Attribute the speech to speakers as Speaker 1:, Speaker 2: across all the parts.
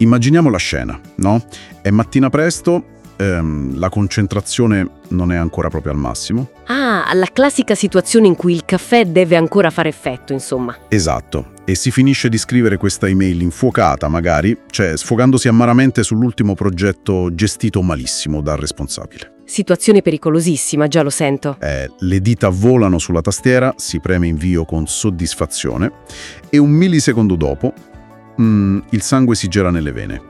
Speaker 1: Immaginiamo la scena, no? È mattina presto, ehm, la concentrazione non è ancora proprio al massimo.
Speaker 2: Ah, la classica situazione in cui il caffè deve ancora fare effetto, insomma.
Speaker 1: Esatto. E si finisce di scrivere questa email infuocata, magari, cioè sfogandosi amaramente sull'ultimo progetto gestito malissimo dal responsabile.
Speaker 2: Situazione pericolosissima, già lo sento.
Speaker 1: Eh, le dita volano sulla tastiera, si preme invio con soddisfazione e un millisecondo dopo mm, il sangue si gela nelle vene.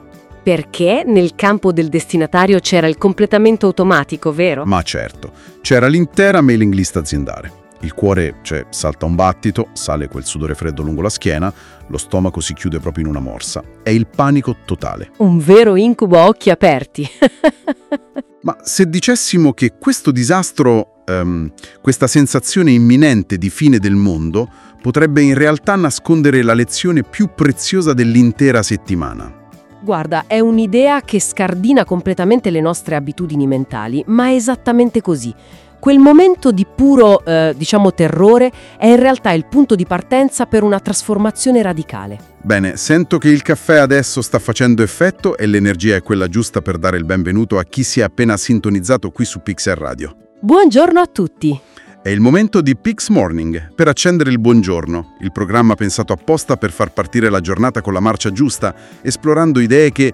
Speaker 2: Perché nel campo del destinatario c'era il completamento automatico, vero?
Speaker 1: Ma certo, c'era l'intera mailing list aziendale. Il cuore, cioè, salta un battito, sale quel sudore freddo lungo la schiena, lo stomaco si chiude proprio in una morsa. È il panico totale.
Speaker 2: Un vero incubo a occhi aperti.
Speaker 1: Ma se dicessimo che questo disastro, ehm, questa sensazione imminente di fine del mondo, potrebbe in realtà nascondere la lezione più preziosa dell'intera settimana.
Speaker 2: Guarda, è un'idea che scardina completamente le nostre abitudini mentali, ma è esattamente così. Quel momento di puro, eh, diciamo, terrore è in realtà il punto di partenza per una trasformazione radicale.
Speaker 1: Bene, sento che il caffè adesso sta facendo effetto e l'energia è quella giusta per dare il benvenuto a chi si è appena sintonizzato qui su Pixel Radio.
Speaker 2: Buongiorno a tutti!
Speaker 1: È il momento di Pix Morning per accendere il buongiorno, il programma pensato apposta per far partire la giornata con la marcia giusta, esplorando idee che,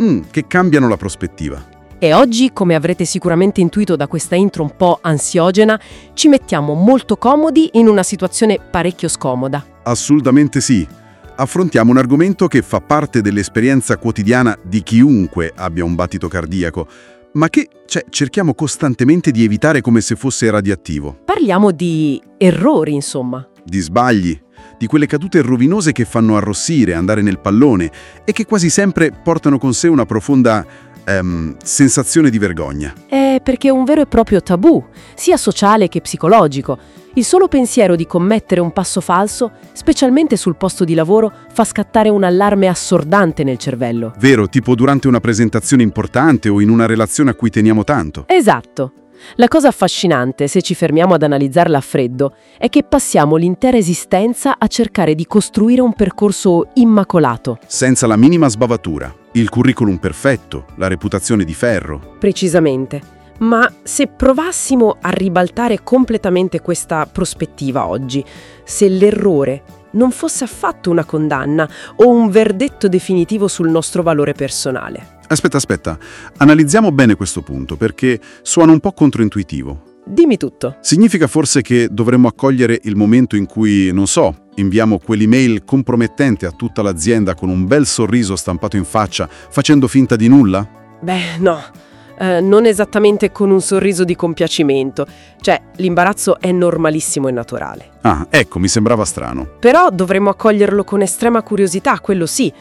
Speaker 1: mm, che cambiano la prospettiva.
Speaker 2: E oggi, come avrete sicuramente intuito da questa intro un po' ansiogena, ci mettiamo molto comodi in una situazione parecchio scomoda.
Speaker 1: Assolutamente sì. Affrontiamo un argomento che fa parte dell'esperienza quotidiana di chiunque abbia un battito cardiaco, ma che cioè, cerchiamo costantemente di evitare come se fosse radioattivo.
Speaker 2: Parliamo di errori, insomma.
Speaker 1: Di sbagli, di quelle cadute rovinose che fanno arrossire, andare nel pallone e che quasi sempre portano con sé una profonda ehm, sensazione di vergogna.
Speaker 2: È perché è un vero e proprio tabù, sia sociale che psicologico. Il solo pensiero di commettere un passo falso, specialmente sul posto di lavoro, fa scattare un allarme assordante nel cervello.
Speaker 1: Vero, tipo durante una presentazione importante o in una relazione a cui teniamo tanto.
Speaker 2: Esatto. La cosa affascinante, se ci fermiamo ad analizzarla a freddo, è che passiamo l'intera esistenza a cercare di costruire un percorso immacolato.
Speaker 1: Senza la minima sbavatura. Il curriculum perfetto, la reputazione di ferro.
Speaker 2: Precisamente. Ma se provassimo a ribaltare completamente questa prospettiva oggi, se l'errore non fosse affatto una condanna o un verdetto definitivo sul nostro valore personale.
Speaker 1: Aspetta, aspetta, analizziamo bene questo punto perché suona un po' controintuitivo.
Speaker 2: Dimmi tutto.
Speaker 1: Significa forse che dovremmo accogliere il momento in cui, non so, inviamo quell'email compromettente a tutta l'azienda con un bel sorriso stampato in faccia, facendo finta di nulla?
Speaker 2: Beh, no. Eh, non esattamente con un sorriso di compiacimento. Cioè, l'imbarazzo è normalissimo e naturale.
Speaker 1: Ah, ecco, mi sembrava strano.
Speaker 2: Però dovremmo accoglierlo con estrema curiosità, quello sì.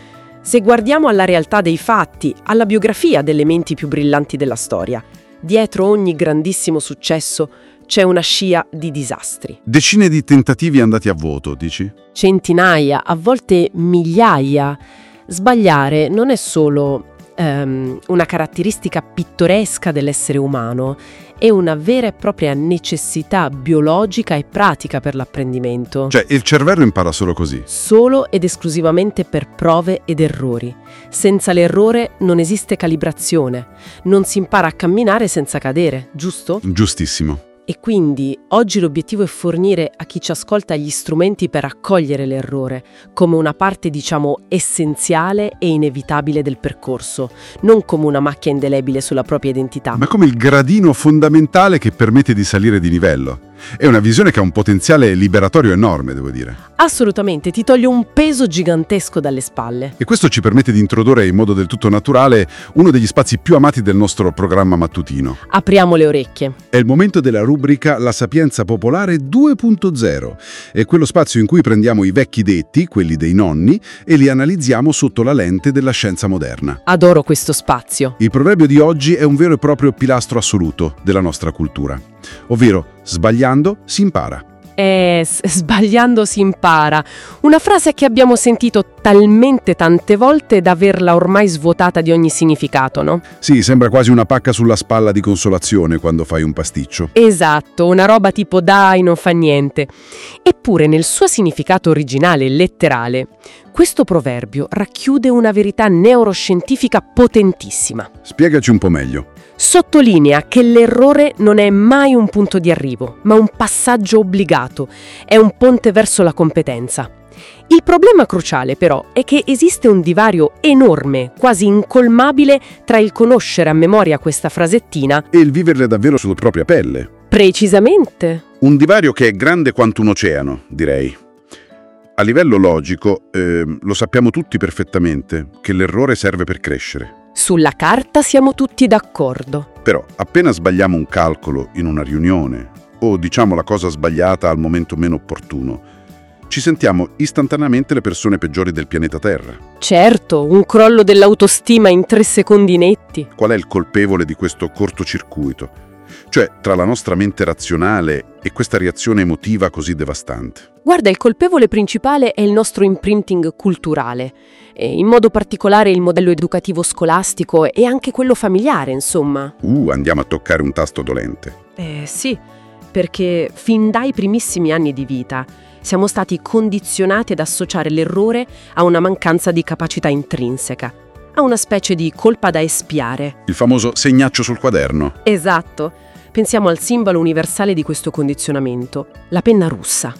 Speaker 2: Se guardiamo alla realtà dei fatti, alla biografia delle menti più brillanti della storia, dietro ogni grandissimo successo c'è una scia di disastri.
Speaker 1: Decine di tentativi andati a vuoto, dici?
Speaker 2: Centinaia, a volte migliaia. Sbagliare non è solo ehm, una caratteristica pittoresca dell'essere umano, è una vera e propria necessità biologica e pratica per l'apprendimento.
Speaker 1: Cioè, il cervello impara solo così?
Speaker 2: Solo ed esclusivamente per prove ed errori. Senza l'errore non esiste calibrazione, non si impara a camminare senza cadere, giusto?
Speaker 1: Giustissimo.
Speaker 2: E quindi oggi l'obiettivo è fornire a chi ci ascolta gli strumenti per accogliere l'errore come una parte, diciamo, essenziale e inevitabile del percorso, non come una macchia indelebile sulla propria identità.
Speaker 1: Ma come il gradino fondamentale che permette di salire di livello. È una visione che ha un potenziale liberatorio enorme, devo dire.
Speaker 2: Assolutamente, ti toglie un peso gigantesco dalle spalle.
Speaker 1: E questo ci permette di introdurre in modo del tutto naturale uno degli spazi più amati del nostro programma mattutino.
Speaker 2: Apriamo le orecchie.
Speaker 1: È il momento della rubrica La Sapienza Popolare 2.0. È quello spazio in cui prendiamo i vecchi detti, quelli dei nonni, e li analizziamo sotto la lente della scienza moderna.
Speaker 2: Adoro questo spazio.
Speaker 1: Il proverbio di oggi è un vero e proprio pilastro assoluto della nostra cultura, ovvero sbagliando si impara.
Speaker 2: Eh, sbagliando si impara. Una frase che abbiamo sentito talmente tante volte da averla ormai svuotata di ogni significato, no?
Speaker 1: Sì, sembra quasi una pacca sulla spalla di consolazione quando fai un pasticcio.
Speaker 2: Esatto, una roba tipo dai, non fa niente. Eppure nel suo significato originale, letterale, questo proverbio racchiude una verità neuroscientifica potentissima.
Speaker 1: Spiegaci un po' meglio.
Speaker 2: Sottolinea che l'errore non è mai un punto di arrivo, ma un passaggio obbligato, è un ponte verso la competenza. Il problema cruciale però è che esiste un divario enorme, quasi incolmabile, tra il conoscere a memoria questa frasettina,
Speaker 1: E il viverle davvero sulla propria pelle.
Speaker 2: precisamente,
Speaker 1: Un divario che è grande quanto un oceano, direi. A livello logico, ehm, lo sappiamo tutti perfettamente, che l'errore serve per crescere.
Speaker 2: Sulla carta siamo tutti d'accordo.
Speaker 1: Però, appena sbagliamo un calcolo in una riunione, o diciamo la cosa sbagliata al momento meno opportuno, ci sentiamo istantaneamente le persone peggiori del pianeta Terra.
Speaker 2: Certo, un crollo dell'autostima in tre secondi netti.
Speaker 1: Qual è il colpevole di questo cortocircuito? Cioè, tra la nostra mente razionale e questa reazione emotiva così devastante.
Speaker 2: Guarda, il colpevole principale è il nostro imprinting culturale, e in modo particolare il modello educativo scolastico e anche quello familiare, insomma.
Speaker 1: Uh, andiamo a toccare un tasto dolente.
Speaker 2: Eh sì, perché fin dai primissimi anni di vita siamo stati condizionati ad associare l'errore a una mancanza di capacità intrinseca, a una specie di colpa da espiare.
Speaker 1: Il famoso segnaccio sul quaderno.
Speaker 2: Esatto. Pensiamo al simbolo universale di questo condizionamento, la penna russa.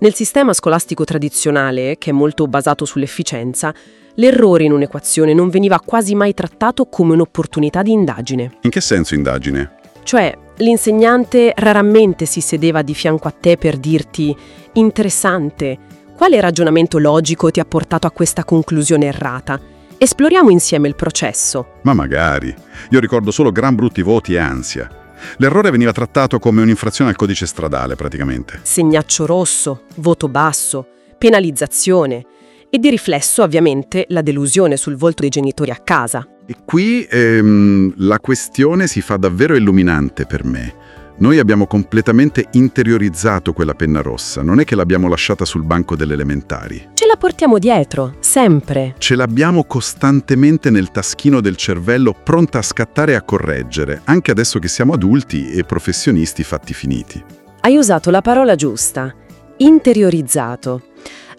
Speaker 2: Nel sistema scolastico tradizionale, che è molto basato sull'efficienza, l'errore in un'equazione non veniva quasi mai trattato come un'opportunità di indagine.
Speaker 1: In che senso indagine?
Speaker 2: Cioè, l'insegnante raramente si sedeva di fianco a te per dirti interessante, quale ragionamento logico ti ha portato a questa conclusione errata? Esploriamo insieme il processo.
Speaker 1: Ma magari. Io ricordo solo gran brutti voti e ansia. L'errore veniva trattato come un'infrazione al codice stradale, praticamente.
Speaker 2: segnaccio rosso, voto basso, penalizzazione e di riflesso ovviamente la delusione sul volto dei genitori a casa.
Speaker 1: E qui ehm, la questione si fa davvero illuminante per me. Noi abbiamo completamente interiorizzato quella penna rossa, non è che l'abbiamo lasciata sul banco delle elementari.
Speaker 2: Ce la portiamo dietro, sempre.
Speaker 1: Ce l'abbiamo costantemente nel taschino del cervello pronta a scattare e a correggere, anche adesso che siamo adulti e professionisti fatti finiti.
Speaker 2: Hai usato la parola giusta, interiorizzato.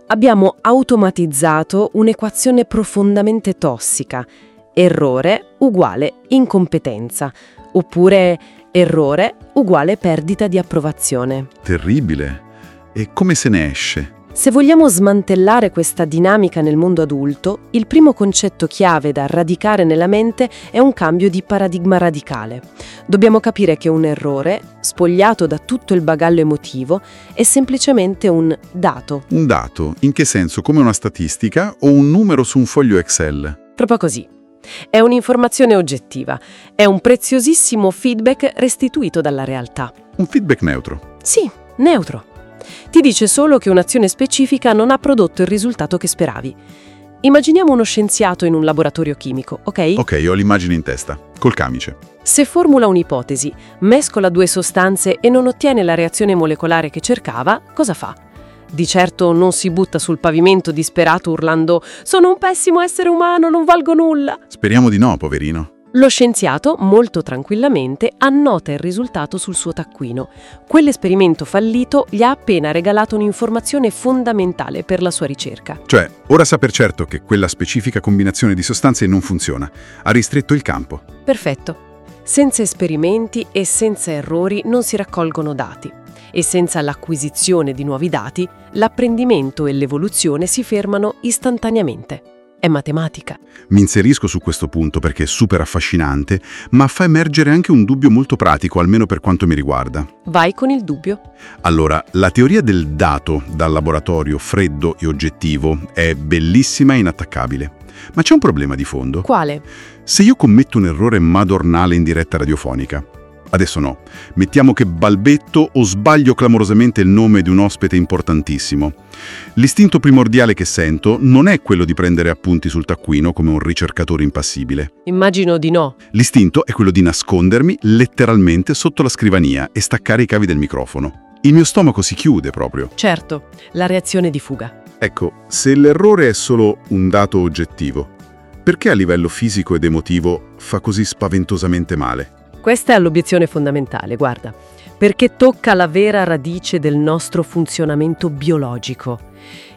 Speaker 2: Abbiamo automatizzato un'equazione profondamente tossica. Errore uguale incompetenza, oppure errore uguale perdita di approvazione.
Speaker 1: Terribile. E come se ne esce?
Speaker 2: Se vogliamo smantellare questa dinamica nel mondo adulto, il primo concetto chiave da radicare nella mente è un cambio di paradigma radicale. Dobbiamo capire che un errore, spogliato da tutto il bagaglio emotivo, è semplicemente un dato.
Speaker 1: Un dato, in che senso? Come una statistica o un numero su un foglio Excel?
Speaker 2: Proprio così. È un'informazione oggettiva, è un preziosissimo feedback restituito dalla realtà.
Speaker 1: Un feedback neutro.
Speaker 2: Sì, neutro. Ti dice solo che un'azione specifica non ha prodotto il risultato che speravi. Immaginiamo uno scienziato in un laboratorio chimico, ok?
Speaker 1: Ok, ho l'immagine in testa, col camice.
Speaker 2: Se formula un'ipotesi, mescola due sostanze e non ottiene la reazione molecolare che cercava, cosa fa? Di certo non si butta sul pavimento disperato urlando Sono un pessimo essere umano, non valgo nulla.
Speaker 1: Speriamo di no, poverino.
Speaker 2: Lo scienziato, molto tranquillamente, annota il risultato sul suo taccuino. Quell'esperimento fallito gli ha appena regalato un'informazione fondamentale per la sua ricerca.
Speaker 1: Cioè, ora sa per certo che quella specifica combinazione di sostanze non funziona. Ha ristretto il campo.
Speaker 2: Perfetto. Senza esperimenti e senza errori non si raccolgono dati. E senza l'acquisizione di nuovi dati, l'apprendimento e l'evoluzione si fermano istantaneamente. È matematica.
Speaker 1: Mi inserisco su questo punto perché è super affascinante, ma fa emergere anche un dubbio molto pratico, almeno per quanto mi riguarda.
Speaker 2: Vai con il dubbio.
Speaker 1: Allora, la teoria del dato dal laboratorio freddo e oggettivo è bellissima e inattaccabile. Ma c'è un problema di fondo.
Speaker 2: Quale?
Speaker 1: Se io commetto un errore madornale in diretta radiofonica, adesso no, mettiamo che balbetto o sbaglio clamorosamente il nome di un ospite importantissimo, l'istinto primordiale che sento non è quello di prendere appunti sul taccuino come un ricercatore impassibile.
Speaker 2: Immagino di no.
Speaker 1: L'istinto è quello di nascondermi letteralmente sotto la scrivania e staccare i cavi del microfono. Il mio stomaco si chiude proprio.
Speaker 2: Certo, la reazione di fuga.
Speaker 1: Ecco, se l'errore è solo un dato oggettivo, perché a livello fisico ed emotivo fa così spaventosamente male?
Speaker 2: Questa è l'obiezione fondamentale, guarda, perché tocca la vera radice del nostro funzionamento biologico.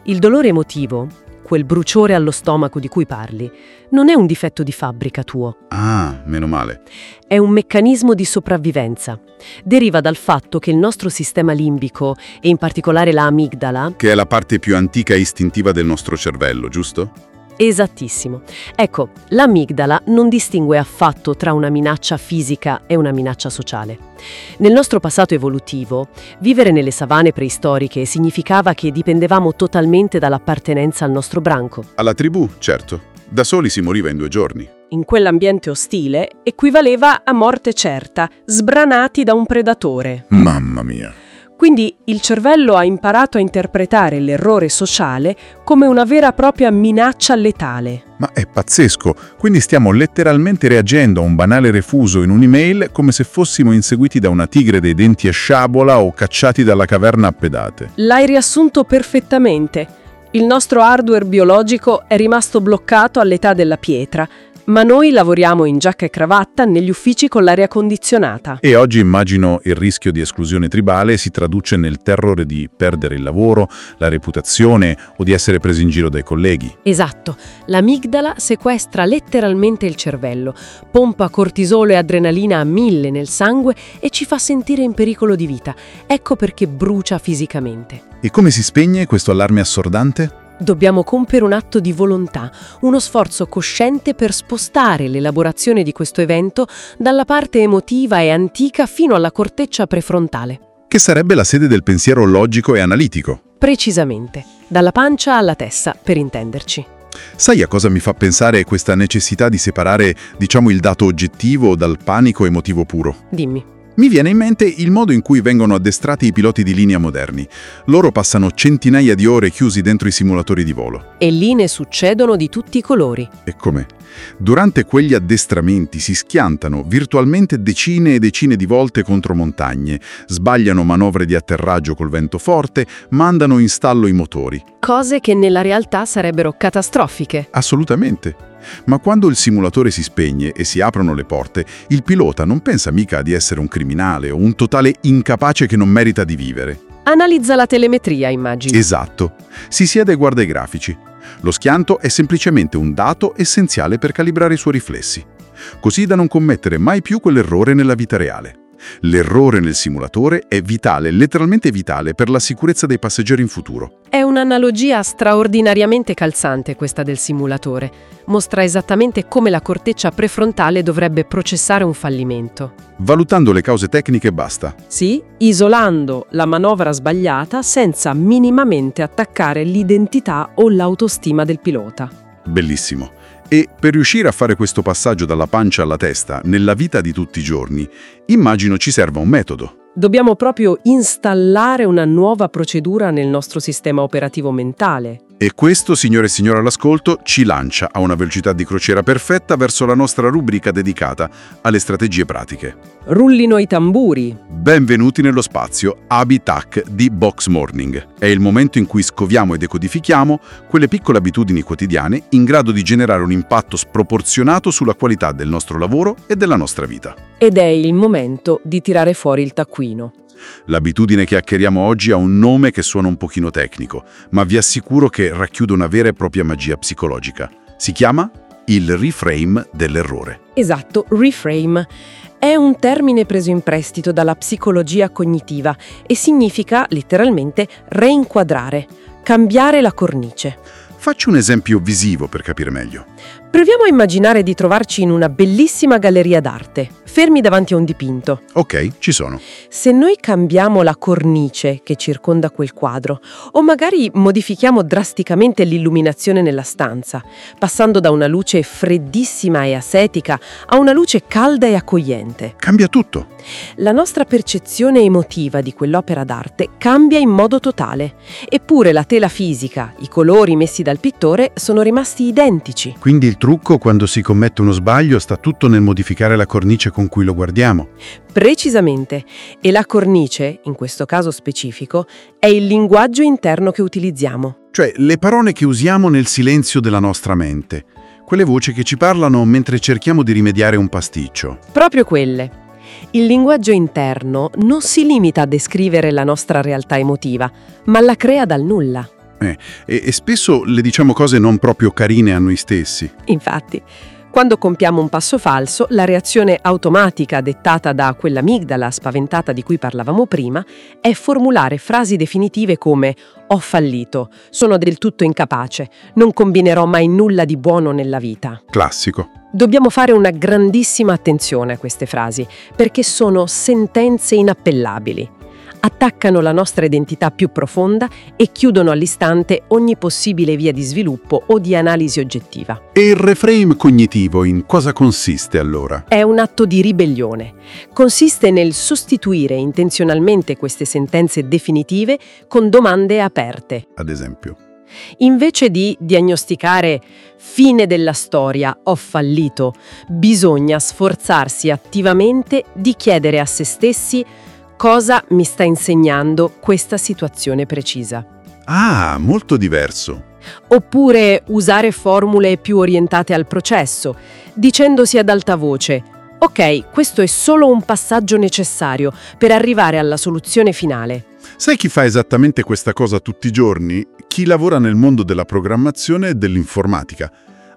Speaker 2: Il dolore emotivo, quel bruciore allo stomaco di cui parli, non è un difetto di fabbrica tuo.
Speaker 1: Ah, meno male.
Speaker 2: È un meccanismo di sopravvivenza. Deriva dal fatto che il nostro sistema limbico, e in particolare la amigdala,
Speaker 1: Che è la parte più antica e istintiva del nostro cervello, giusto?
Speaker 2: Esattissimo. Ecco, l'amigdala non distingue affatto tra una minaccia fisica e una minaccia sociale. Nel nostro passato evolutivo, vivere nelle savane preistoriche significava che dipendevamo totalmente dall'appartenenza al nostro branco.
Speaker 1: Alla tribù, certo. Da soli si moriva in due giorni.
Speaker 3: In quell'ambiente ostile equivaleva a morte certa, sbranati da un predatore.
Speaker 1: Mamma mia.
Speaker 3: Quindi il cervello ha imparato a interpretare l'errore sociale come una vera e propria minaccia letale.
Speaker 4: Ma è pazzesco, quindi stiamo letteralmente reagendo a un banale refuso in un'email come se fossimo inseguiti da una tigre dei denti a sciabola o cacciati dalla caverna a pedate.
Speaker 3: L'hai riassunto perfettamente. Il nostro hardware biologico è rimasto bloccato all'età della pietra, ma noi lavoriamo in giacca e cravatta negli uffici con l'aria condizionata.
Speaker 4: E oggi immagino il rischio di esclusione tribale si traduce nel terrore di perdere il lavoro, la reputazione o di essere presi in giro dai colleghi.
Speaker 2: Esatto, l'amigdala sequestra letteralmente il cervello, pompa cortisolo e adrenalina a mille nel sangue e ci fa sentire in pericolo di vita. Ecco perché brucia fisicamente.
Speaker 4: E come si spegne questo allarme assordante?
Speaker 2: Dobbiamo compiere un atto di volontà, uno sforzo cosciente per spostare l'elaborazione di questo evento dalla parte emotiva e antica fino alla corteccia prefrontale.
Speaker 4: Che sarebbe la sede del pensiero logico e analitico.
Speaker 2: Precisamente, dalla pancia alla testa, per intenderci.
Speaker 1: Sai a cosa mi fa pensare questa necessità di separare, diciamo, il dato oggettivo dal panico emotivo puro?
Speaker 2: Dimmi.
Speaker 1: Mi viene in mente il modo in cui vengono addestrati i piloti di linea moderni. Loro passano centinaia di ore chiusi dentro i simulatori di volo.
Speaker 2: E lì ne succedono di tutti i colori.
Speaker 1: E come? Durante quegli addestramenti si schiantano virtualmente decine e decine di volte contro montagne, sbagliano manovre di atterraggio col vento forte, mandano in stallo i motori.
Speaker 2: Cose che nella realtà sarebbero catastrofiche.
Speaker 1: Assolutamente. Ma quando il simulatore si spegne e si aprono le porte, il pilota non pensa mica di essere un criminale o un totale incapace che non merita di vivere.
Speaker 2: Analizza la telemetria, immagini.
Speaker 1: Esatto. Si siede e guarda i grafici. Lo schianto è semplicemente un dato essenziale per calibrare i suoi riflessi, così da non commettere mai più quell'errore nella vita reale. L'errore nel simulatore è vitale, letteralmente vitale, per la sicurezza dei passeggeri in futuro.
Speaker 2: È un'analogia straordinariamente calzante questa del simulatore. Mostra esattamente come la corteccia prefrontale dovrebbe processare un fallimento.
Speaker 1: Valutando le cause tecniche basta.
Speaker 3: Sì, isolando la manovra sbagliata senza minimamente attaccare l'identità o l'autostima del pilota.
Speaker 1: Bellissimo. E per riuscire a fare questo passaggio dalla pancia alla testa nella vita di tutti i giorni, immagino ci serva un metodo.
Speaker 3: Dobbiamo proprio installare una nuova procedura nel nostro sistema operativo mentale.
Speaker 1: E questo, signore e signori all'ascolto, ci lancia a una velocità di crociera perfetta verso la nostra rubrica dedicata alle strategie pratiche.
Speaker 3: Rullino i tamburi.
Speaker 1: Benvenuti nello spazio Habitac di Box Morning. È il momento in cui scoviamo e decodifichiamo quelle piccole abitudini quotidiane in grado di generare un impatto sproporzionato sulla qualità del nostro lavoro e della nostra vita.
Speaker 3: Ed è il momento di tirare fuori il taccuino.
Speaker 1: L'abitudine che acchieriamo oggi ha un nome che suona un pochino tecnico, ma vi assicuro che racchiude una vera e propria magia psicologica. Si chiama il reframe dell'errore.
Speaker 3: Esatto, reframe. È un termine preso in prestito dalla psicologia cognitiva e significa letteralmente reinquadrare, cambiare la cornice.
Speaker 1: Faccio un esempio visivo per capire meglio.
Speaker 3: Proviamo a immaginare di trovarci in una bellissima galleria d'arte, fermi davanti a un dipinto.
Speaker 1: Ok, ci sono.
Speaker 3: Se noi cambiamo la cornice che circonda quel quadro, o magari modifichiamo drasticamente l'illuminazione nella stanza, passando da una luce freddissima e asetica a una luce calda e accogliente,
Speaker 1: Cambia tutto.
Speaker 3: la nostra percezione emotiva di quell'opera d'arte cambia in modo totale. Eppure la tela fisica, i colori messi dal pittore sono rimasti identici.
Speaker 1: Quindi il trucco quando si commette uno sbaglio sta tutto nel modificare la cornice con cui lo guardiamo.
Speaker 2: Precisamente. E la cornice, in questo caso specifico, è il linguaggio interno che utilizziamo.
Speaker 1: Cioè le parole che usiamo nel silenzio della nostra mente. Quelle voci che ci parlano mentre cerchiamo di rimediare un pasticcio.
Speaker 2: Proprio quelle. Il linguaggio interno non si limita a descrivere la nostra realtà emotiva, ma la crea dal nulla.
Speaker 1: Eh, e, e spesso le diciamo cose non proprio carine a noi stessi.
Speaker 2: Infatti, quando compiamo un passo falso, la reazione automatica dettata da quell'amigdala spaventata di cui parlavamo prima è formulare frasi definitive come ho fallito, sono del tutto incapace, non combinerò mai nulla di buono nella vita.
Speaker 1: Classico.
Speaker 2: Dobbiamo fare una grandissima attenzione a queste frasi, perché sono sentenze inappellabili attaccano la nostra identità più profonda e chiudono all'istante ogni possibile via di sviluppo o di analisi oggettiva.
Speaker 1: E il reframe cognitivo in cosa consiste allora?
Speaker 2: È un atto di ribellione. Consiste nel sostituire intenzionalmente queste sentenze definitive con domande aperte.
Speaker 1: Ad esempio.
Speaker 2: Invece di diagnosticare fine della storia, ho fallito, bisogna sforzarsi attivamente di chiedere a se stessi cosa mi sta insegnando questa situazione precisa.
Speaker 1: Ah, molto diverso.
Speaker 2: Oppure usare formule più orientate al processo, dicendosi ad alta voce Ok, questo è solo un passaggio necessario per arrivare alla soluzione finale.
Speaker 1: Sai chi fa esattamente questa cosa tutti i giorni? Chi lavora nel mondo della programmazione e dell'informatica.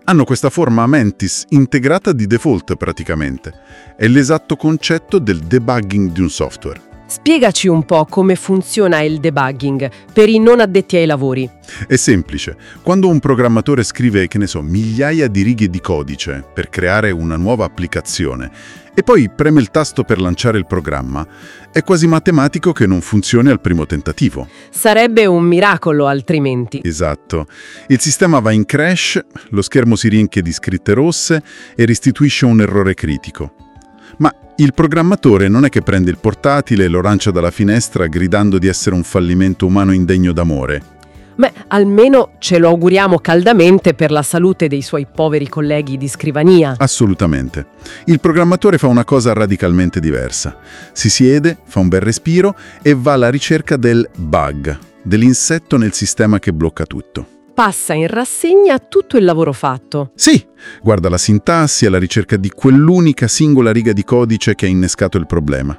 Speaker 1: Hanno questa forma mentis integrata di default praticamente. È l'esatto concetto del debugging di un software.
Speaker 2: Spiegaci un po' come funziona il debugging per i non addetti ai lavori.
Speaker 1: È semplice. Quando un programmatore scrive, che ne so, migliaia di righe di codice per creare una nuova applicazione e poi preme il tasto per lanciare il programma, è quasi matematico che non funzioni al primo tentativo.
Speaker 2: Sarebbe un miracolo altrimenti.
Speaker 1: Esatto. Il sistema va in crash, lo schermo si riempie di scritte rosse e restituisce un errore critico. Ma il programmatore non è che prende il portatile e lo lancia dalla finestra gridando di essere un fallimento umano indegno d'amore.
Speaker 2: Beh, almeno ce lo auguriamo caldamente per la salute dei suoi poveri colleghi di scrivania.
Speaker 1: Assolutamente. Il programmatore fa una cosa radicalmente diversa. Si siede, fa un bel respiro e va alla ricerca del bug, dell'insetto nel sistema che blocca tutto
Speaker 2: passa in rassegna tutto il lavoro fatto.
Speaker 1: Sì, guarda la sintassi alla ricerca di quell'unica singola riga di codice che ha innescato il problema.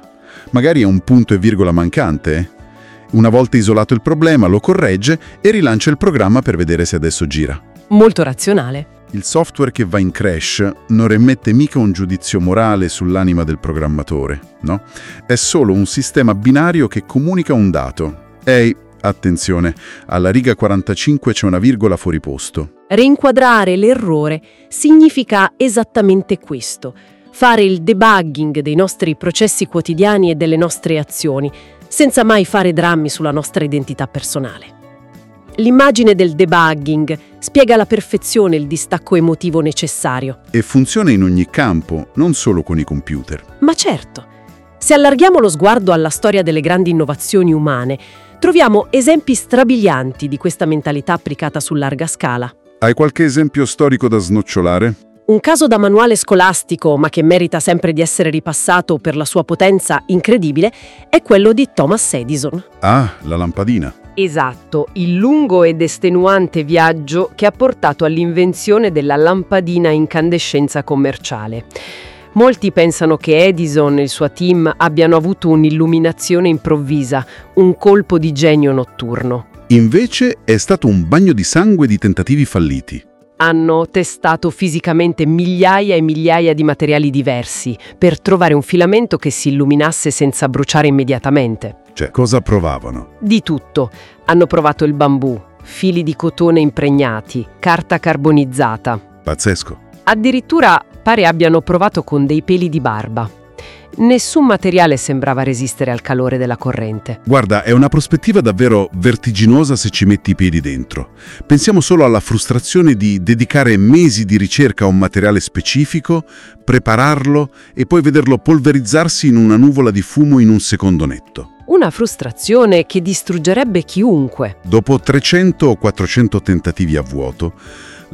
Speaker 1: Magari è un punto e virgola mancante. Eh? Una volta isolato il problema lo corregge e rilancia il programma per vedere se adesso gira.
Speaker 2: Molto razionale.
Speaker 1: Il software che va in crash non remette mica un giudizio morale sull'anima del programmatore, no? È solo un sistema binario che comunica un dato. Ehi, Attenzione, alla riga 45 c'è una virgola fuori posto.
Speaker 2: Rinquadrare l'errore significa esattamente questo, fare il debugging dei nostri processi quotidiani e delle nostre azioni, senza mai fare drammi sulla nostra identità personale. L'immagine del debugging spiega alla perfezione il distacco emotivo necessario.
Speaker 1: E funziona in ogni campo, non solo con i computer.
Speaker 2: Ma certo, se allarghiamo lo sguardo alla storia delle grandi innovazioni umane, troviamo esempi strabilianti di questa mentalità applicata su larga scala.
Speaker 1: Hai qualche esempio storico da snocciolare?
Speaker 2: Un caso da manuale scolastico, ma che merita sempre di essere ripassato per la sua potenza incredibile, è quello di Thomas Edison.
Speaker 1: Ah, la lampadina.
Speaker 2: Esatto, il lungo ed estenuante viaggio che ha portato all'invenzione della lampadina a incandescenza commerciale. Molti pensano che Edison e il suo team abbiano avuto un'illuminazione improvvisa, un colpo di genio notturno.
Speaker 1: Invece è stato un bagno di sangue di tentativi falliti.
Speaker 2: Hanno testato fisicamente migliaia e migliaia di materiali diversi per trovare un filamento che si illuminasse senza bruciare immediatamente.
Speaker 1: Cioè, cosa provavano?
Speaker 2: Di tutto. Hanno provato il bambù, fili di cotone impregnati, carta carbonizzata.
Speaker 1: Pazzesco.
Speaker 2: Addirittura pare abbiano provato con dei peli di barba. Nessun materiale sembrava resistere al calore della corrente.
Speaker 1: Guarda, è una prospettiva davvero vertiginosa se ci metti i piedi dentro. Pensiamo solo alla frustrazione di dedicare mesi di ricerca a un materiale specifico, prepararlo e poi vederlo polverizzarsi in una nuvola di fumo in un secondo netto.
Speaker 2: Una frustrazione che distruggerebbe chiunque.
Speaker 1: Dopo 300 o 400 tentativi a vuoto,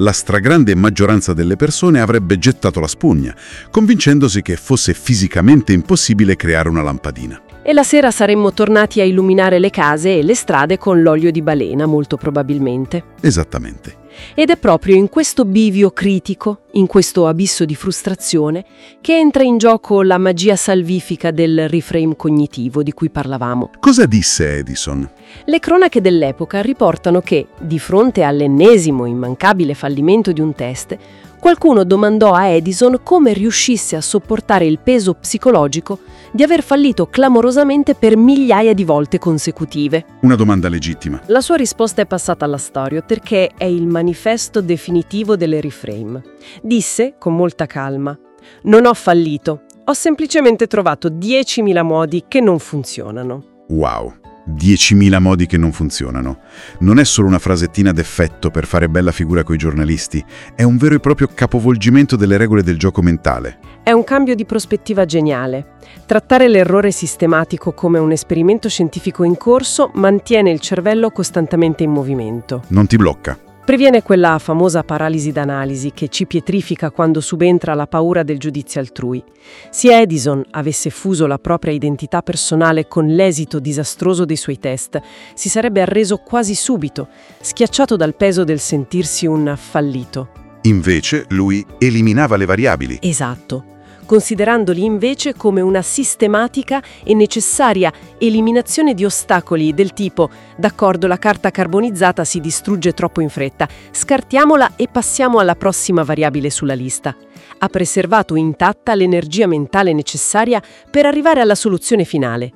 Speaker 1: la stragrande maggioranza delle persone avrebbe gettato la spugna, convincendosi che fosse fisicamente impossibile creare una lampadina.
Speaker 2: E la sera saremmo tornati a illuminare le case e le strade con l'olio di balena, molto probabilmente.
Speaker 1: Esattamente.
Speaker 2: Ed è proprio in questo bivio critico, in questo abisso di frustrazione, che entra in gioco la magia salvifica del reframe cognitivo di cui parlavamo.
Speaker 1: Cosa disse Edison?
Speaker 2: Le cronache dell'epoca riportano che, di fronte all'ennesimo immancabile fallimento di un test, qualcuno domandò a Edison come riuscisse a sopportare il peso psicologico di aver fallito clamorosamente per migliaia di volte consecutive.
Speaker 1: Una domanda legittima.
Speaker 2: La sua risposta è passata alla storia perché è il manifesto definitivo delle reframe. Disse, con molta calma, non ho fallito, ho semplicemente trovato 10.000 modi che non funzionano.
Speaker 1: Wow. 10.000 modi che non funzionano. Non è solo una frasettina d'effetto per fare bella figura coi giornalisti, è un vero e proprio capovolgimento delle regole del gioco mentale.
Speaker 2: È un cambio di prospettiva geniale. Trattare l'errore sistematico come un esperimento scientifico in corso mantiene il cervello costantemente in movimento.
Speaker 1: Non ti blocca.
Speaker 2: Previene quella famosa paralisi d'analisi che ci pietrifica quando subentra la paura del giudizio altrui. Se Edison avesse fuso la propria identità personale con l'esito disastroso dei suoi test, si sarebbe arreso quasi subito, schiacciato dal peso del sentirsi un fallito.
Speaker 1: Invece lui eliminava le variabili.
Speaker 2: Esatto considerandoli invece come una sistematica e necessaria eliminazione di ostacoli del tipo d'accordo la carta carbonizzata si distrugge troppo in fretta, scartiamola e passiamo alla prossima variabile sulla lista. Ha preservato intatta l'energia mentale necessaria per arrivare alla soluzione finale.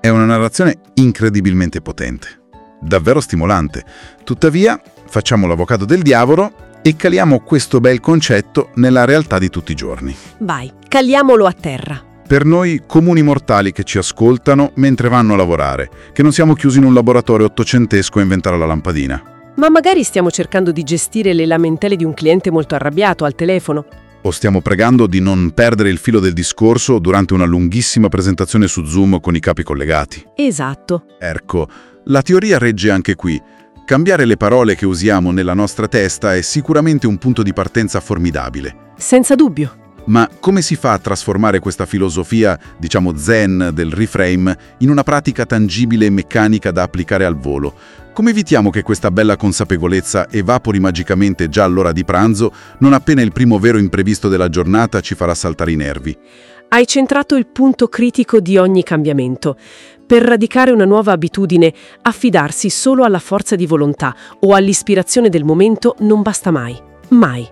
Speaker 1: È una narrazione incredibilmente potente, davvero stimolante. Tuttavia, facciamo l'avvocato del diavolo e caliamo questo bel concetto nella realtà di tutti i giorni.
Speaker 2: Vai, caliamolo a terra.
Speaker 1: Per noi comuni mortali che ci ascoltano mentre vanno a lavorare, che non siamo chiusi in un laboratorio ottocentesco a inventare la lampadina.
Speaker 2: Ma magari stiamo cercando di gestire le lamentele di un cliente molto arrabbiato al telefono.
Speaker 1: O stiamo pregando di non perdere il filo del discorso durante una lunghissima presentazione su Zoom con i capi collegati.
Speaker 2: Esatto.
Speaker 1: Ecco, la teoria regge anche qui, Cambiare le parole che usiamo nella nostra testa è sicuramente un punto di partenza formidabile.
Speaker 2: Senza dubbio.
Speaker 1: Ma come si fa a trasformare questa filosofia, diciamo zen, del reframe, in una pratica tangibile e meccanica da applicare al volo? Come evitiamo che questa bella consapevolezza evapori magicamente già all'ora di pranzo, non appena il primo vero imprevisto della giornata ci farà saltare i nervi?
Speaker 2: Hai centrato il punto critico di ogni cambiamento. Per radicare una nuova abitudine, affidarsi solo alla forza di volontà o all'ispirazione del momento non basta mai. Mai.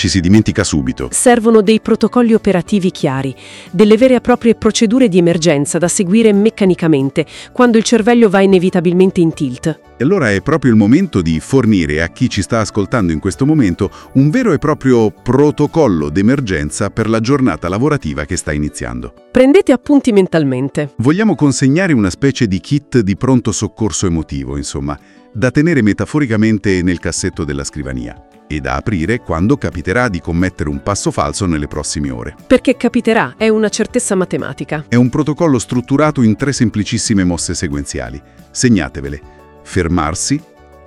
Speaker 1: Ci si dimentica subito.
Speaker 2: Servono dei protocolli operativi chiari, delle vere e proprie procedure di emergenza da seguire meccanicamente quando il cervello va inevitabilmente in tilt.
Speaker 1: E allora è proprio il momento di fornire a chi ci sta ascoltando in questo momento un vero e proprio protocollo d'emergenza per la giornata lavorativa che sta iniziando.
Speaker 2: Prendete appunti mentalmente.
Speaker 1: Vogliamo consegnare una specie di kit di pronto soccorso emotivo, insomma, da tenere metaforicamente nel cassetto della scrivania e da aprire quando capiterà di commettere un passo falso nelle prossime ore.
Speaker 2: Perché capiterà, è una certezza matematica.
Speaker 1: È un protocollo strutturato in tre semplicissime mosse sequenziali. Segnatevele. Fermarsi,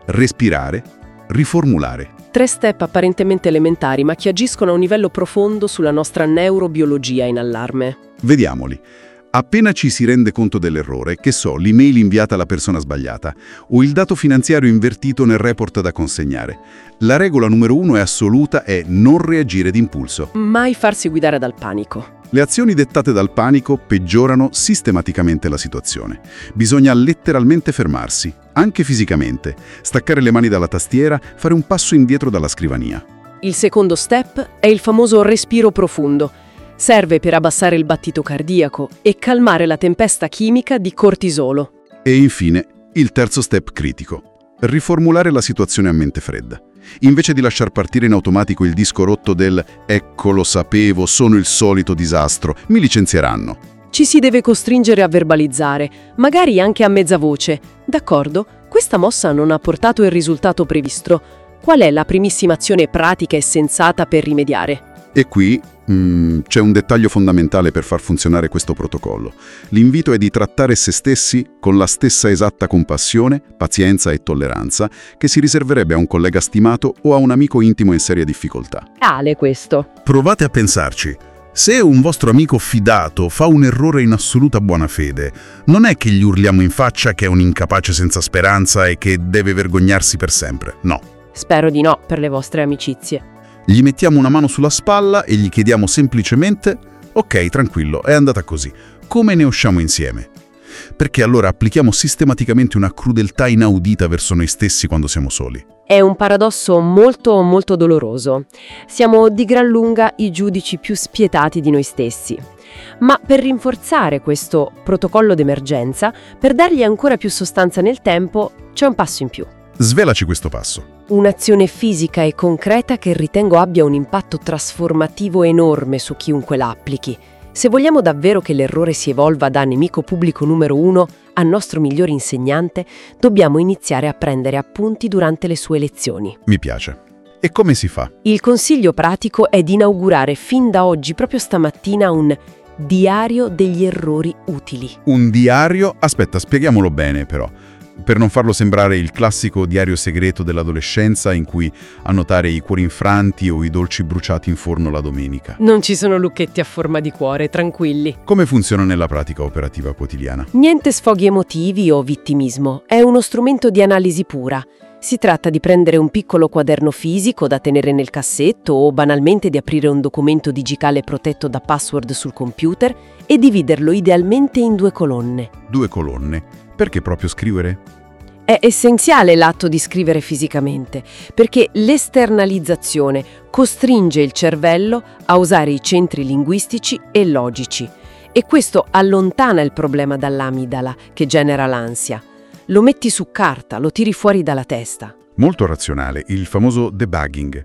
Speaker 1: respirare, riformulare.
Speaker 2: Tre step apparentemente elementari, ma che agiscono a un livello profondo sulla nostra neurobiologia in allarme.
Speaker 1: Vediamoli. Appena ci si rende conto dell'errore, che so, l'email inviata alla persona sbagliata o il dato finanziario invertito nel report da consegnare, la regola numero uno è assoluta è non reagire d'impulso.
Speaker 2: Mai farsi guidare dal panico.
Speaker 1: Le azioni dettate dal panico peggiorano sistematicamente la situazione. Bisogna letteralmente fermarsi, anche fisicamente, staccare le mani dalla tastiera, fare un passo indietro dalla scrivania.
Speaker 2: Il secondo step è il famoso respiro profondo Serve per abbassare il battito cardiaco e calmare la tempesta chimica di cortisolo.
Speaker 1: E infine, il terzo step critico. Riformulare la situazione a mente fredda. Invece di lasciar partire in automatico il disco rotto del «ecco lo sapevo, sono il solito disastro, mi licenzieranno».
Speaker 2: Ci si deve costringere a verbalizzare, magari anche a mezza voce. D'accordo, questa mossa non ha portato il risultato previsto. Qual è la primissima azione pratica e sensata per rimediare?
Speaker 5: E qui mm, c'è un dettaglio fondamentale per far funzionare questo protocollo. L'invito è di trattare se stessi con la stessa esatta compassione, pazienza e tolleranza che si riserverebbe a un collega stimato o a un amico intimo in seria difficoltà.
Speaker 2: Reale questo.
Speaker 1: Provate a pensarci. Se un vostro amico fidato fa un errore in assoluta buona fede, non è che gli urliamo in faccia che è un incapace senza speranza e che deve vergognarsi per sempre, no.
Speaker 2: Spero di no per le vostre amicizie.
Speaker 5: Gli mettiamo una mano sulla spalla e gli chiediamo semplicemente «Ok, tranquillo, è andata così. Come ne usciamo insieme?» Perché allora applichiamo sistematicamente una crudeltà inaudita verso noi stessi quando siamo soli.
Speaker 2: È un paradosso molto molto doloroso. Siamo di gran lunga i giudici più spietati di noi stessi. Ma per rinforzare questo protocollo d'emergenza, per dargli ancora più sostanza nel tempo, c'è un passo in più.
Speaker 1: Svelaci questo passo.
Speaker 2: Un'azione fisica e concreta che ritengo abbia un impatto trasformativo enorme su chiunque la applichi. Se vogliamo davvero che l'errore si evolva da nemico pubblico numero uno a nostro miglior insegnante, dobbiamo iniziare a prendere appunti durante le sue lezioni.
Speaker 1: Mi piace. E come si fa?
Speaker 2: Il consiglio pratico è di inaugurare fin da oggi, proprio stamattina, un diario degli errori utili.
Speaker 1: Un diario? Aspetta, spieghiamolo bene però per non farlo sembrare il classico diario segreto dell'adolescenza in cui annotare i cuori infranti o i dolci bruciati in forno la domenica.
Speaker 2: Non ci sono lucchetti a forma di cuore, tranquilli.
Speaker 1: Come funziona nella pratica operativa quotidiana?
Speaker 2: Niente sfoghi emotivi o vittimismo, è uno strumento di analisi pura. Si tratta di prendere un piccolo quaderno fisico da tenere nel cassetto o banalmente di aprire un documento digitale protetto da password sul computer e dividerlo idealmente in due colonne.
Speaker 1: Due colonne. Perché proprio scrivere?
Speaker 2: È essenziale l'atto di scrivere fisicamente, perché l'esternalizzazione costringe il cervello a usare i centri linguistici e logici e questo allontana il problema dall'amidala che genera l'ansia. Lo metti su carta, lo tiri fuori dalla testa.
Speaker 1: Molto razionale, il famoso debugging.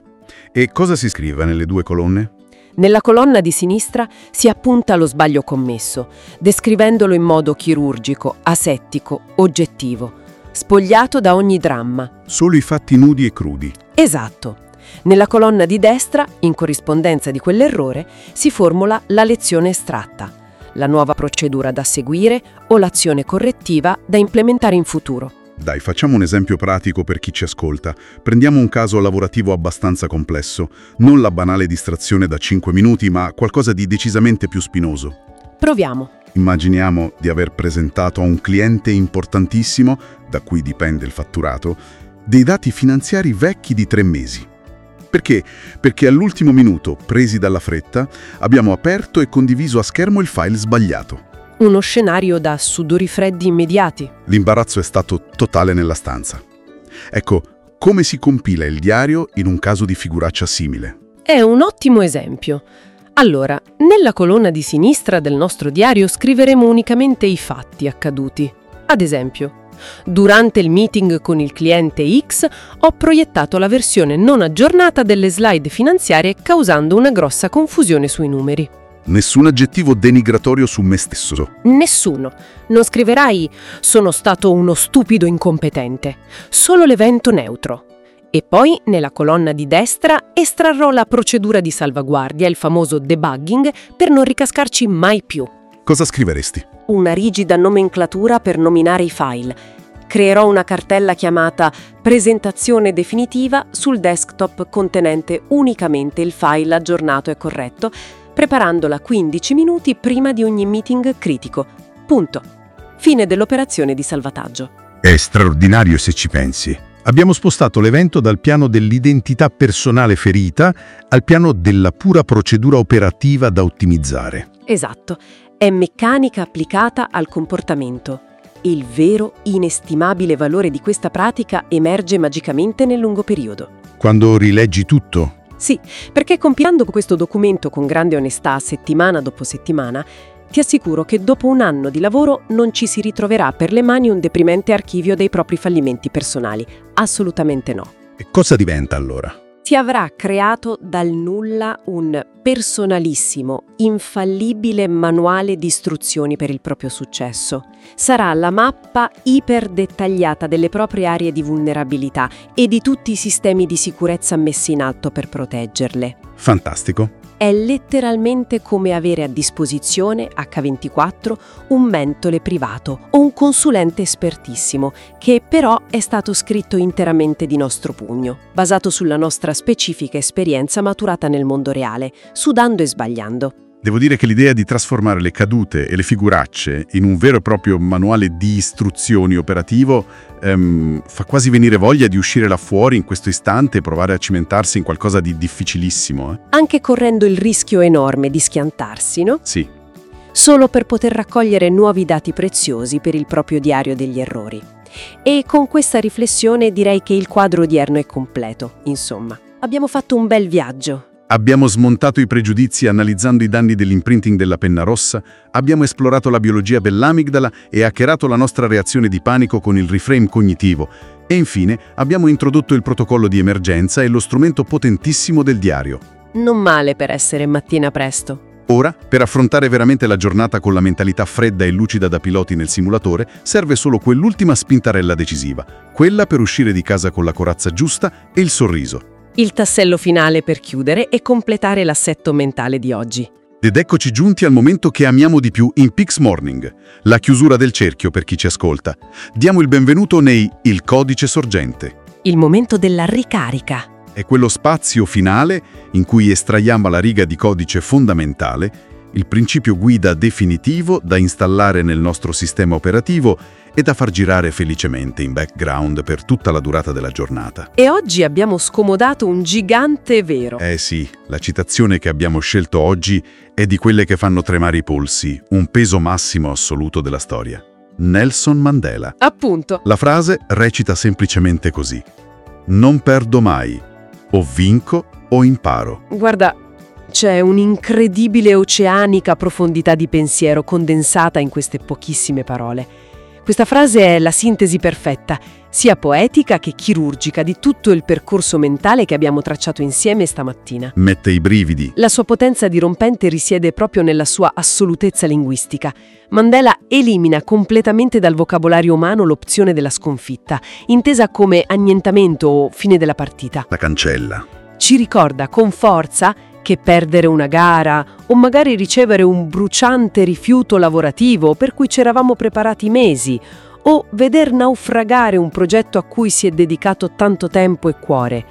Speaker 1: E cosa si scrive nelle due colonne?
Speaker 2: Nella colonna di sinistra si appunta lo sbaglio commesso, descrivendolo in modo chirurgico, asettico, oggettivo, spogliato da ogni dramma.
Speaker 1: Solo i fatti nudi e crudi.
Speaker 2: Esatto. Nella colonna di destra, in corrispondenza di quell'errore, si formula la lezione estratta, la nuova procedura da seguire o l'azione correttiva da implementare in futuro.
Speaker 1: Dai, facciamo un esempio pratico per chi ci ascolta. Prendiamo un caso lavorativo abbastanza complesso, non la banale distrazione da 5 minuti, ma qualcosa di decisamente più spinoso.
Speaker 2: Proviamo.
Speaker 1: Immaginiamo di aver presentato a un cliente importantissimo, da cui dipende il fatturato, dei dati finanziari vecchi di tre mesi. Perché? Perché all'ultimo minuto, presi dalla fretta, abbiamo aperto e condiviso a schermo il file sbagliato.
Speaker 2: Uno scenario da sudori freddi immediati.
Speaker 1: L'imbarazzo è stato totale nella stanza. Ecco, come si compila il diario in un caso di figuraccia simile?
Speaker 2: È un ottimo esempio. Allora, nella colonna di sinistra del nostro diario scriveremo unicamente i fatti accaduti. Ad esempio, durante il meeting con il cliente X ho proiettato la versione non aggiornata delle slide finanziarie causando una grossa confusione sui numeri.
Speaker 1: Nessun aggettivo denigratorio su me stesso.
Speaker 2: Nessuno. Non scriverai sono stato uno stupido incompetente. Solo l'evento neutro. E poi, nella colonna di destra, estrarrò la procedura di salvaguardia, il famoso debugging, per non ricascarci mai più.
Speaker 1: Cosa scriveresti?
Speaker 2: Una rigida nomenclatura per nominare i file. Creerò una cartella chiamata Presentazione definitiva sul desktop contenente unicamente il file aggiornato e corretto preparandola 15 minuti prima di ogni meeting critico. Punto. Fine dell'operazione di salvataggio.
Speaker 1: È straordinario se ci pensi. Abbiamo spostato l'evento dal piano dell'identità personale ferita al piano della pura procedura operativa da ottimizzare.
Speaker 2: Esatto, è meccanica applicata al comportamento. Il vero, inestimabile valore di questa pratica emerge magicamente nel lungo periodo.
Speaker 1: Quando rileggi tutto,
Speaker 2: sì, perché compilando questo documento con grande onestà settimana dopo settimana, ti assicuro che dopo un anno di lavoro non ci si ritroverà per le mani un deprimente archivio dei propri fallimenti personali. Assolutamente no.
Speaker 1: E cosa diventa allora?
Speaker 2: Ti avrà creato dal nulla un personalissimo, infallibile manuale di istruzioni per il proprio successo. Sarà la mappa iper dettagliata delle proprie aree di vulnerabilità e di tutti i sistemi di sicurezza messi in atto per proteggerle.
Speaker 1: Fantastico.
Speaker 2: È letteralmente come avere a disposizione H24 un mentore privato o un consulente espertissimo, che però è stato scritto interamente di nostro pugno, basato sulla nostra specifica esperienza maturata nel mondo reale, sudando e sbagliando.
Speaker 1: Devo dire che l'idea di trasformare le cadute e le figuracce in un vero e proprio manuale di istruzioni operativo ehm, fa quasi venire voglia di uscire là fuori in questo istante e provare a cimentarsi in qualcosa di difficilissimo. Eh?
Speaker 2: Anche correndo il rischio enorme di schiantarsi, no?
Speaker 1: Sì.
Speaker 2: Solo per poter raccogliere nuovi dati preziosi per il proprio diario degli errori. E con questa riflessione direi che il quadro odierno è completo, insomma. Abbiamo fatto un bel viaggio,
Speaker 1: Abbiamo smontato i pregiudizi analizzando i danni dell'imprinting della penna rossa, abbiamo esplorato la biologia dell'amigdala e hackerato la nostra reazione di panico con il reframe cognitivo e infine abbiamo introdotto il protocollo di emergenza e lo strumento potentissimo del diario.
Speaker 2: Non male per essere mattina presto.
Speaker 1: Ora, per affrontare veramente la giornata con la mentalità fredda e lucida da piloti nel simulatore, serve solo quell'ultima spintarella decisiva, quella per uscire di casa con la corazza giusta e il sorriso.
Speaker 2: Il tassello finale per chiudere e completare l'assetto mentale di oggi.
Speaker 1: Ed eccoci giunti al momento che amiamo di più in Pix Morning, la chiusura del cerchio per chi ci ascolta. Diamo il benvenuto nei Il codice sorgente.
Speaker 2: Il momento della ricarica.
Speaker 1: È quello spazio finale in cui estraiamo la riga di codice fondamentale, il principio guida definitivo da installare nel nostro sistema operativo e da far girare felicemente in background per tutta la durata della giornata.
Speaker 2: E oggi abbiamo scomodato un gigante vero.
Speaker 1: Eh sì, la citazione che abbiamo scelto oggi è di quelle che fanno tremare i polsi, un peso massimo assoluto della storia. Nelson Mandela.
Speaker 2: Appunto.
Speaker 1: La frase recita semplicemente così. Non perdo mai. O vinco o imparo.
Speaker 2: Guarda, c'è un'incredibile oceanica profondità di pensiero condensata in queste pochissime parole. Questa frase è la sintesi perfetta, sia poetica che chirurgica, di tutto il percorso mentale che abbiamo tracciato insieme stamattina.
Speaker 1: Mette i brividi.
Speaker 2: La sua potenza dirompente risiede proprio nella sua assolutezza linguistica. Mandela elimina completamente dal vocabolario umano l'opzione della sconfitta, intesa come annientamento o fine della partita.
Speaker 1: La cancella.
Speaker 2: Ci ricorda con forza che perdere una gara o magari ricevere un bruciante rifiuto lavorativo per cui ci eravamo preparati mesi o veder naufragare un progetto a cui si è dedicato tanto tempo e cuore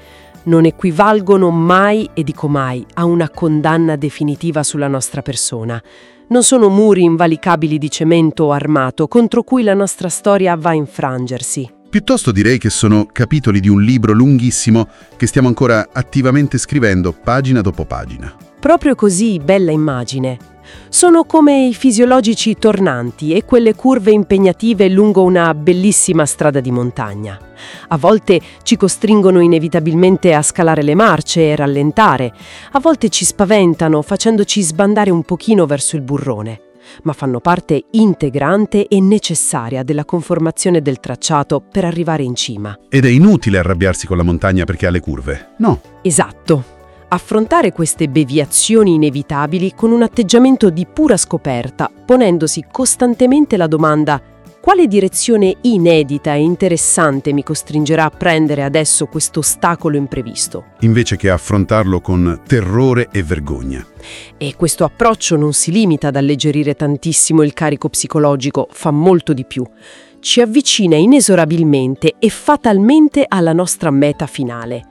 Speaker 2: non equivalgono mai, e dico mai, a una condanna definitiva sulla nostra persona. Non sono muri invalicabili di cemento o armato contro cui la nostra storia va a infrangersi.
Speaker 1: Piuttosto direi che sono capitoli di un libro lunghissimo che stiamo ancora attivamente scrivendo pagina dopo pagina.
Speaker 2: Proprio così, bella immagine. Sono come i fisiologici tornanti e quelle curve impegnative lungo una bellissima strada di montagna. A volte ci costringono inevitabilmente a scalare le marce e rallentare, a volte ci spaventano facendoci sbandare un pochino verso il burrone ma fanno parte integrante e necessaria della conformazione del tracciato per arrivare in cima.
Speaker 1: Ed è inutile arrabbiarsi con la montagna perché ha le curve, no?
Speaker 2: Esatto. Affrontare queste deviazioni inevitabili con un atteggiamento di pura scoperta, ponendosi costantemente la domanda quale direzione inedita e interessante mi costringerà a prendere adesso questo ostacolo imprevisto?
Speaker 1: Invece che affrontarlo con terrore e vergogna.
Speaker 2: E questo approccio non si limita ad alleggerire tantissimo il carico psicologico, fa molto di più. Ci avvicina inesorabilmente e fatalmente alla nostra meta finale.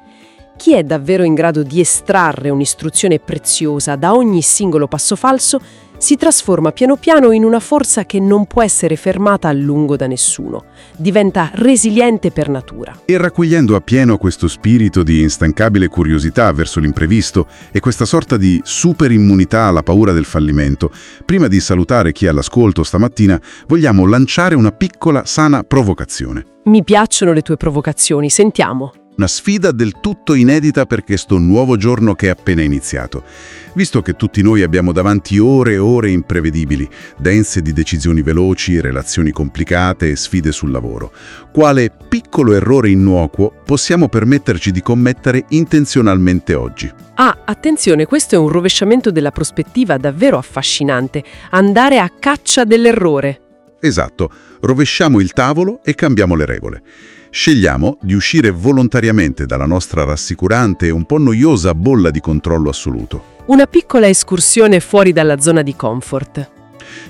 Speaker 2: Chi è davvero in grado di estrarre un'istruzione preziosa da ogni singolo passo falso si trasforma piano piano in una forza che non può essere fermata a lungo da nessuno. Diventa resiliente per natura.
Speaker 1: E raccogliendo appieno questo spirito di instancabile curiosità verso l'imprevisto e questa sorta di super immunità alla paura del fallimento, prima di salutare chi è all'ascolto stamattina, vogliamo lanciare una piccola, sana provocazione.
Speaker 2: Mi piacciono le tue provocazioni, sentiamo.
Speaker 1: Una sfida del tutto inedita per questo nuovo giorno che è appena iniziato. Visto che tutti noi abbiamo davanti ore e ore imprevedibili, dense di decisioni veloci, relazioni complicate e sfide sul lavoro, quale piccolo errore innocuo possiamo permetterci di commettere intenzionalmente oggi?
Speaker 2: Ah, attenzione, questo è un rovesciamento della prospettiva davvero affascinante. Andare a caccia dell'errore.
Speaker 1: Esatto, rovesciamo il tavolo e cambiamo le regole. Scegliamo di uscire volontariamente dalla nostra rassicurante e un po' noiosa bolla di controllo assoluto.
Speaker 2: Una piccola escursione fuori dalla zona di comfort.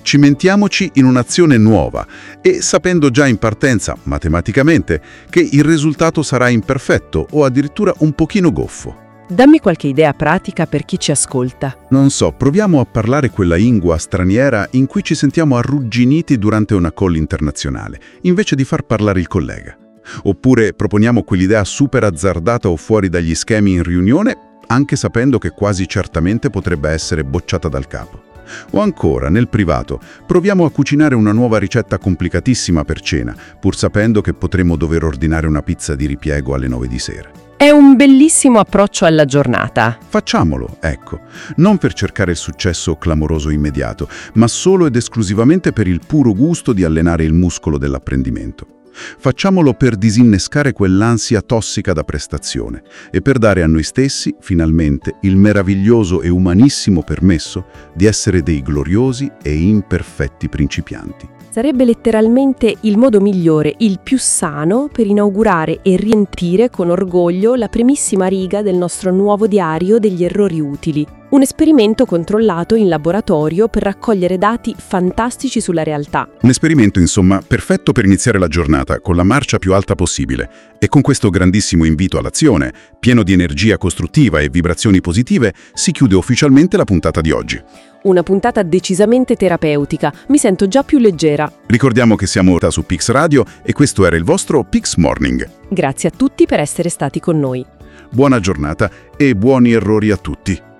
Speaker 1: Cimentiamoci in un'azione nuova e sapendo già in partenza, matematicamente, che il risultato sarà imperfetto o addirittura un pochino goffo.
Speaker 2: Dammi qualche idea pratica per chi ci ascolta.
Speaker 1: Non so, proviamo a parlare quella lingua straniera in cui ci sentiamo arrugginiti durante una call internazionale, invece di far parlare il collega. Oppure proponiamo quell'idea super azzardata o fuori dagli schemi in riunione, anche sapendo che quasi certamente potrebbe essere bocciata dal capo. O ancora, nel privato, proviamo a cucinare una nuova ricetta complicatissima per cena, pur sapendo che potremo dover ordinare una pizza di ripiego alle 9 di sera.
Speaker 2: È un bellissimo approccio alla giornata.
Speaker 1: Facciamolo, ecco, non per cercare il successo clamoroso immediato, ma solo ed esclusivamente per il puro gusto di allenare il muscolo dell'apprendimento. Facciamolo per disinnescare quell'ansia tossica da prestazione e per dare a noi stessi, finalmente, il meraviglioso e umanissimo permesso di essere dei gloriosi e imperfetti principianti.
Speaker 2: Sarebbe letteralmente il modo migliore, il più sano, per inaugurare e riempire con orgoglio la primissima riga del nostro nuovo diario degli errori utili. Un esperimento controllato in laboratorio per raccogliere dati fantastici sulla realtà.
Speaker 1: Un esperimento, insomma, perfetto per iniziare la giornata con la marcia più alta possibile. E con questo grandissimo invito all'azione, pieno di energia costruttiva e vibrazioni positive, si chiude ufficialmente la puntata di oggi.
Speaker 2: Una puntata decisamente terapeutica, mi sento già più leggera.
Speaker 1: Ricordiamo che siamo ora su Pix Radio e questo era il vostro Pix Morning.
Speaker 2: Grazie a tutti per essere stati con noi.
Speaker 1: Buona giornata e buoni errori a tutti.